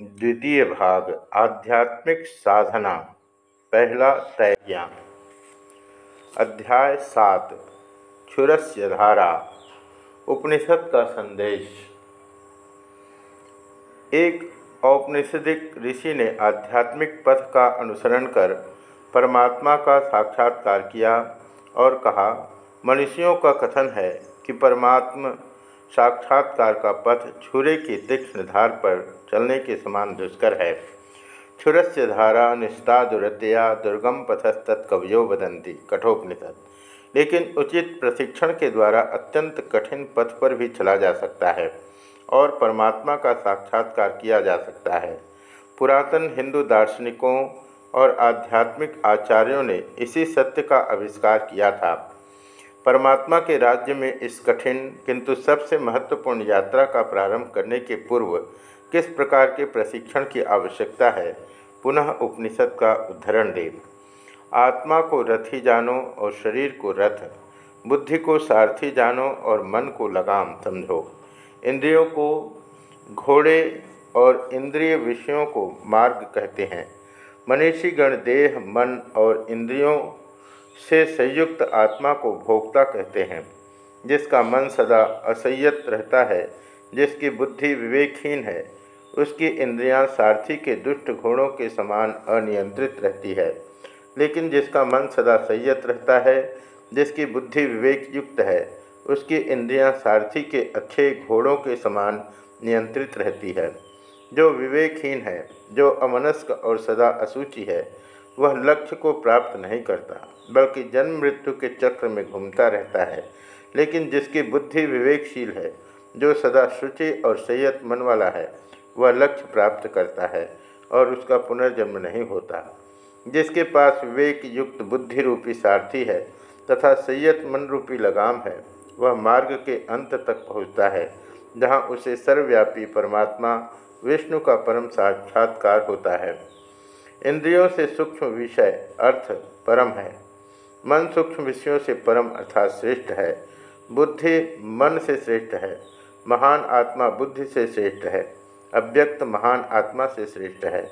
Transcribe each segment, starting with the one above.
द्वितीय भाग, आध्यात्मिक साधना, पहला तैयां अध्याय सात, क्षुरस्य धारा, उपनिषद का संदेश। एक औपनिषदिक ऋषि ने आध्यात्मिक पथ का अनुसरण कर परमात्मा का साक्षात्कार किया और कहा, मनुष्यों का कथन है कि परमात्मा साक्षात्कार का पथ छुरे की तीक्ष्ण धार पर चलने के समान दुष्कर है। छुरस्य धारा निष्ठा दुरतया दुर्गम पथस्तत्कवयो वदंती कठोपनिषद लेकिन उचित प्रशिक्षण के द्वारा अत्यंत कठिन पथ पर भी चला जा सकता है और परमात्मा का साक्षात्कार किया जा सकता है। पुरातन हिंदू दार्शनिकों और आध्यात्मिक आचार्यों ने इसी सत्य का आविष्कार किया था। परमात्मा के राज्य में इस कठिन, किंतु सबसे महत्वपूर्ण यात्रा का प्रारंभ करने के पूर्व किस प्रकार के प्रशिक्षण की आवश्यकता है? पुनः उपनिषद का उदाहरण दे आत्मा को रथी जानो और शरीर को रथ, बुद्धि को सारथी जानो और मन को लगाम समझो। इंद्रियों को घोड़े और इंद्रिय विषयों को मार्ग कहते हैं। मनीषीगण देह, मन और इंद्रियों से संयुक्त आत्मा को भोक्ता कहते हैं, जिसका मन सदा असंयत रहता है, जिसकी बुद्धि विवेकहीन है, उसकी इंद्रियाँ सारथी के दुष्ट घोड़ों के समान अनियंत्रित रहती है, लेकिन जिसका मन सदा संयत रहता है, जिसकी बुद्धि विवेक युक्त है, उसकी इंद्रियाँ सारथी के अच्छे घोड़ों के समान नियंत्रित रहती है। जो विवेकहीन है, जो अमनस्क और सदा असूचि है वह लक्ष्य को प्राप्त नहीं करता, बल्कि जन्म मृत्यु के चक्र में घूमता रहता है। लेकिन जिसकी बुद्धि विवेकशील है, जो सदा शुचि और सैयत मन वाला है, वह लक्ष्य प्राप्त करता है और उसका पुनर्जन्म नहीं होता। जिसके पास विवेक युक्त बुद्धि रूपी सारथी है तथा सैयत मन रूपी लगाम है, वह मार्ग के अंत तक पहुँचता है, जहाँ उसे सर्वव्यापी परमात्मा विष्णु का परम साक्षात्कार होता है। इंद्रियों से सूक्ष्म विषय अर्थ परम है। मन सूक्ष्म विषयों से परम अर्थात श्रेष्ठ है। बुद्धि मन से श्रेष्ठ है। महान आत्मा बुद्धि से श्रेष्ठ है। अव्यक्त महान आत्मा से श्रेष्ठ है।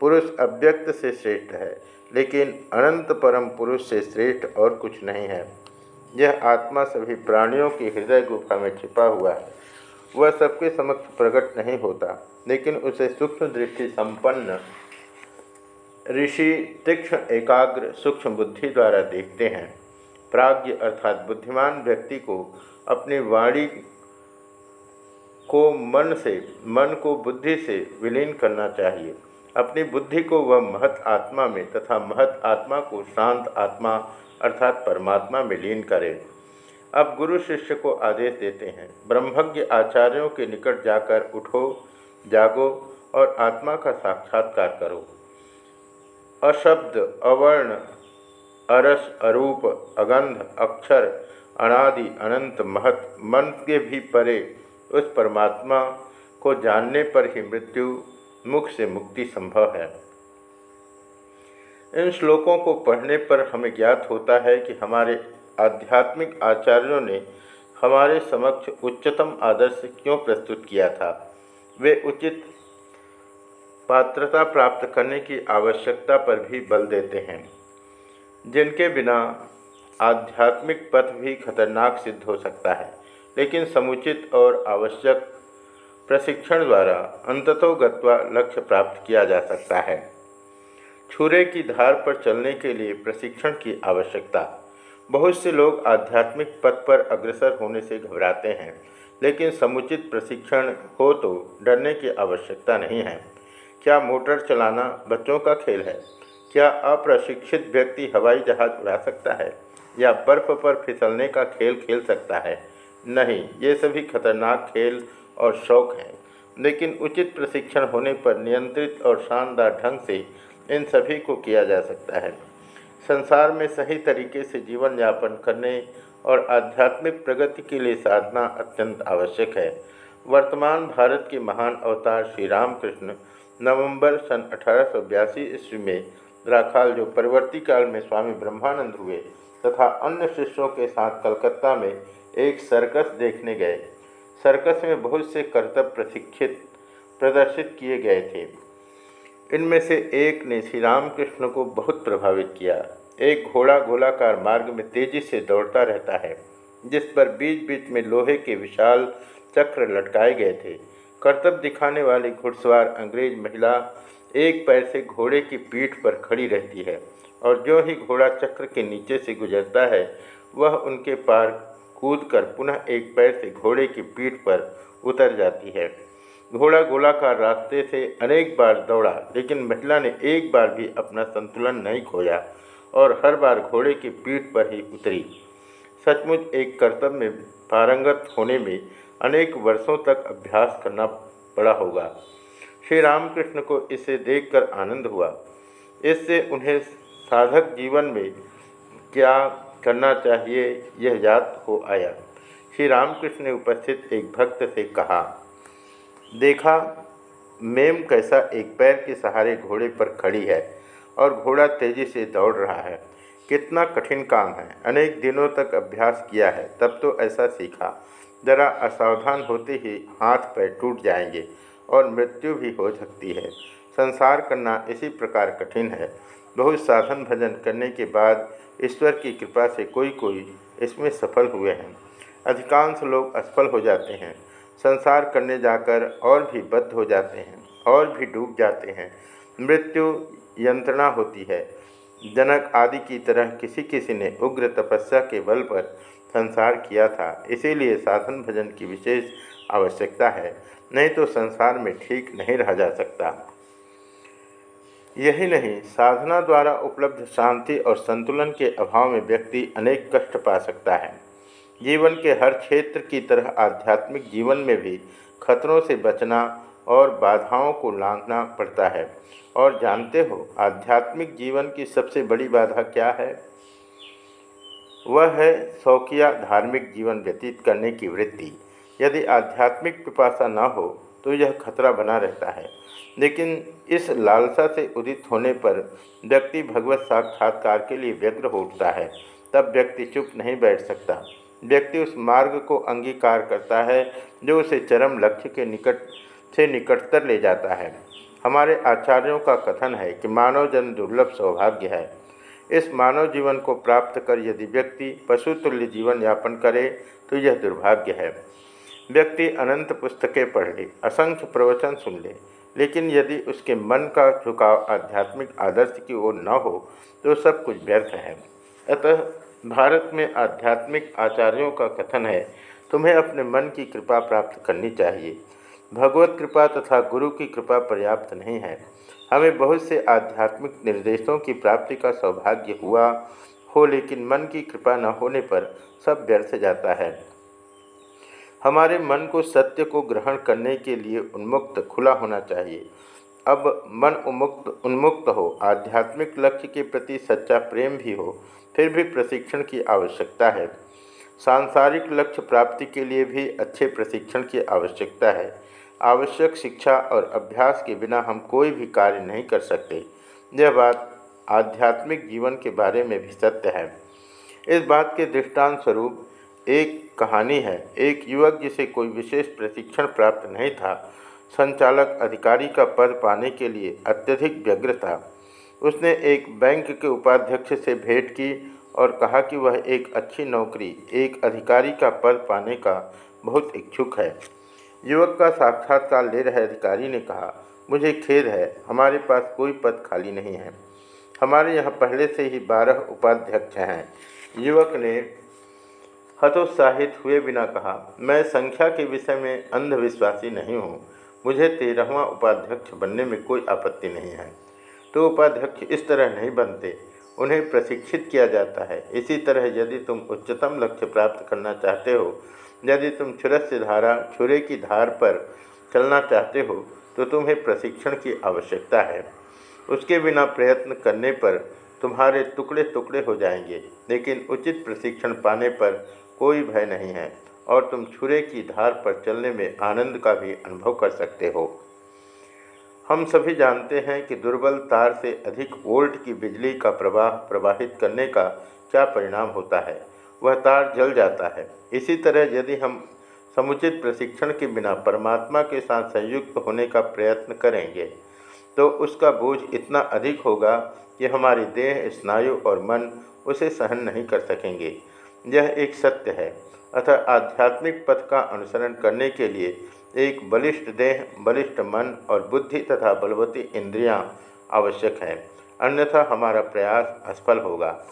पुरुष अव्यक्त से श्रेष्ठ है। लेकिन अनंत परम पुरुष से श्रेष्ठ और कुछ नहीं है। यह आत्मा सभी प्राणियों की हृदय गुफा में छिपा हुआ है। वह सबके समक्ष प्रकट नहीं होता, लेकिन उसे सूक्ष्म दृष्टि संपन्न ऋषि तीक्ष्ण एकाग्र सूक्ष्म बुद्धि द्वारा देखते हैं। प्राज्ञ अर्थात बुद्धिमान व्यक्ति को अपनी वाणी को मन से, मन को बुद्धि से विलीन करना चाहिए। अपनी बुद्धि को वह महत आत्मा में तथा महत आत्मा को शांत आत्मा अर्थात परमात्मा में लीन करे। अब गुरु शिष्य को आदेश देते हैं, ब्रह्मज्ञ आचार्यों के निकट जाकर उठो, जागो और आत्मा का साक्षात्कार करो। अशब्द, अवर्ण, अरस, अरूप, अगंध, अक्षर, अनादि, अनंत, महत मन के भी परे उस परमात्मा को जानने पर ही मृत्यु मुख से मुक्ति संभव है। इन श्लोकों को पढ़ने पर हमें ज्ञात होता है कि हमारे आध्यात्मिक आचार्यों ने हमारे समक्ष उच्चतम आदर्श क्यों प्रस्तुत किया था? वे उचित पात्रता प्राप्त करने की आवश्यकता पर भी बल देते हैं, जिनके बिना आध्यात्मिक पथ भी खतरनाक सिद्ध हो सकता है। लेकिन समुचित और आवश्यक प्रशिक्षण द्वारा अंततो गत्वा लक्ष्य प्राप्त किया जा सकता है। छुरे की धार पर चलने के लिए प्रशिक्षण की आवश्यकता। बहुत से लोग आध्यात्मिक पथ पर अग्रसर होने से घबराते हैं, लेकिन समुचित प्रशिक्षण हो तो डरने की आवश्यकता नहीं है। क्या मोटर चलाना बच्चों का खेल है? क्या अप्रशिक्षित व्यक्ति हवाई जहाज़ उड़ा सकता है? या बर्फ़ पर फिसलने का खेल खेल सकता है? नहीं, ये सभी खतरनाक खेल और शौक हैं। लेकिन उचित प्रशिक्षण होने पर नियंत्रित और शानदार ढंग से इन सभी को किया जा सकता है। संसार में सही तरीके से जीवन यापन करने और आध्यात्मिक प्रगति के लिए साधना अत्यंत आवश्यक है। वर्तमान भारत के महान अवतार श्री रामकृष्ण नवंबर सन अठारह सौ बयासी ईस्वी में राखाल जो परवर्ती काल में स्वामी ब्रह्मानंद हुए तथा अन्य शिष्यों के साथ कलकत्ता में एक सर्कस देखने गए। सर्कस में बहुत से कर्तव्य प्रशिक्षित, प्रदर्शित किए गए थे। इनमें से एक ने श्री रामकृष्ण को बहुत प्रभावित किया। एक घोड़ा गोलाकार मार्ग में तेज़ी से दौड़ता रहता है, जिस पर बीच बीच में लोहे के विशाल चक्र लटकाए गए थे। कर्तव्य दिखाने वाली घुड़सवार अंग्रेज़ महिला एक पैर से घोड़े की पीठ पर खड़ी रहती है और जो ही घोड़ा चक्र के नीचे से गुजरता है, वह उनके पार कूद कर पुनः एक पैर से घोड़े की पीठ पर उतर जाती है। घोड़ा गोलाकार रास्ते से अनेक बार दौड़ा, लेकिन महिला ने एक बार भी अपना संतुलन नहीं खोया और हर बार घोड़े की पीठ पर ही उतरी। सचमुच एक कर्तव्य में पारंगत होने में अनेक वर्षों तक अभ्यास करना पड़ा होगा। श्री रामकृष्ण को इसे देखकर आनंद हुआ। इससे उन्हें साधक जीवन में क्या करना चाहिए, यह याद हो आया। श्री रामकृष्ण ने उपस्थित एक भक्त से कहा, देखा, मेम कैसा एक पैर के सहारे घोड़े पर खड़ी है और घोड़ा तेज़ी से दौड़ रहा है। कितना कठिन काम है। अनेक दिनों तक अभ्यास किया है, तब तो ऐसा सीखा। जरा असावधान होते ही हाथ पैर टूट जाएँगे और मृत्यु भी हो सकती है। संसार करना इसी प्रकार कठिन है। बहुत साधन भजन करने के बाद ईश्वर की कृपा से कोई कोई इसमें सफल हुए हैं। अधिकांश लोग असफल हो जाते हैं। संसार करने जाकर और भी बद्ध हो जाते हैं और भी डूब जाते हैं। मृत्यु यंत्रणा होती है। जनक आदि की तरह किसी किसी ने उग्र तपस्या के बल पर संसार किया था। इसीलिए साधन भजन की विशेष आवश्यकता है, नहीं तो संसार में ठीक नहीं रहा जा सकता। यही नहीं, साधना द्वारा उपलब्ध शांति और संतुलन के अभाव में व्यक्ति अनेक कष्ट पा सकता है। जीवन के हर क्षेत्र की तरह आध्यात्मिक जीवन में भी खतरों से बचना और बाधाओं को लांघना पड़ता है। और जानते हो, आध्यात्मिक जीवन की सबसे बड़ी बाधा क्या है? वह है शौकिया धार्मिक जीवन व्यतीत करने की वृत्ति। यदि आध्यात्मिक पिपासा न हो तो यह खतरा बना रहता है। लेकिन इस लालसा से उदित होने पर व्यक्ति भगवत साक्षात्कार के लिए व्यग्र हो उठता है। तब व्यक्ति चुप नहीं बैठ सकता। व्यक्ति उस मार्ग को अंगीकार करता है, जो उसे चरम लक्ष्य के निकट, से निकटतर ले जाता है। हमारे आचार्यों का कथन है कि मानव जन्म दुर्लभ सौभाग्य है। इस मानव जीवन को प्राप्त कर यदि व्यक्ति पशुतुल्य जीवन यापन करे तो यह दुर्भाग्य है। व्यक्ति अनंत पुस्तकें पढ़ ले असंख्य प्रवचन सुन ले, लेकिन यदि उसके मन का झुकाव आध्यात्मिक आदर्श की ओर न हो तो सब कुछ व्यर्थ है। अतः भारत में आध्यात्मिक आचार्यों का कथन है, तुम्हें अपने मन की कृपा प्राप्त करनी चाहिए। भगवत कृपा तथा गुरु की कृपा पर्याप्त नहीं है। हमें बहुत से आध्यात्मिक निर्देशों की प्राप्ति का सौभाग्य हुआ हो, लेकिन मन की कृपा न होने पर सब व्यर्थ जाता है। हमारे मन को सत्य को ग्रहण करने के लिए उन्मुक्त खुला होना चाहिए। अब मन उन्मुक्त उन्मुक्त हो, आध्यात्मिक लक्ष्य के प्रति सच्चा प्रेम भी हो, फिर भी प्रशिक्षण की आवश्यकता है। सांसारिक लक्ष्य प्राप्ति के लिए भी अच्छे प्रशिक्षण की आवश्यकता है। आवश्यक शिक्षा और अभ्यास के बिना हम कोई भी कार्य नहीं कर सकते। यह बात आध्यात्मिक जीवन के बारे में भी सत्य है। इस बात के दृष्टांत स्वरूप एक कहानी है। एक युवक जिसे कोई विशेष प्रशिक्षण प्राप्त नहीं था, संचालक अधिकारी का पद पाने के लिए अत्यधिक व्यग्र था। उसने एक बैंक के उपाध्यक्ष से भेंट की और कहा कि वह एक अच्छी नौकरी, एक अधिकारी का पद पाने का बहुत इच्छुक है। युवक का साक्षात्कार ले रहे अधिकारी ने कहा, मुझे खेद है, हमारे पास कोई पद खाली नहीं है। हमारे यहाँ पहले से ही बारह उपाध्यक्ष हैं। युवक ने हतोत्साहित हुए बिना कहा, मैं संख्या के विषय में अंधविश्वासी नहीं हूँ। मुझे तेरहवा उपाध्यक्ष बनने में कोई आपत्ति नहीं है। तो उपाध्यक्ष इस तरह नहीं बनते। उन्हें प्रशिक्षित किया जाता है। इसी तरह यदि तुम उच्चतम लक्ष्य प्राप्त करना चाहते हो, यदि तुम छुरस्य धारा, छुरे की धार पर चलना चाहते हो तो तुम्हें प्रशिक्षण की आवश्यकता है। उसके बिना प्रयत्न करने पर तुम्हारे टुकड़े टुकड़े हो जाएँगे, लेकिन उचित प्रशिक्षण पाने पर कोई भय नहीं है, और तुम छुरे की धार पर चलने में आनंद का भी अनुभव कर सकते हो। हम सभी जानते हैं कि दुर्बल तार से अधिक वोल्ट की बिजली का प्रवाह प्रवाहित करने का क्या परिणाम होता है? वह तार जल जाता है। इसी तरह यदि हम समुचित प्रशिक्षण के बिना परमात्मा के साथ संयुक्त होने का प्रयत्न करेंगे तो उसका बोझ इतना अधिक होगा कि हमारी देह, स्नायु और मन उसे सहन नहीं कर सकेंगे। यह एक सत्य है। अतः आध्यात्मिक पथ का अनुसरण करने के लिए एक बलिष्ठ देह, बलिष्ठ मन और बुद्धि तथा बलवती इंद्रियाँ आवश्यक हैं। अन्यथा हमारा प्रयास असफल होगा।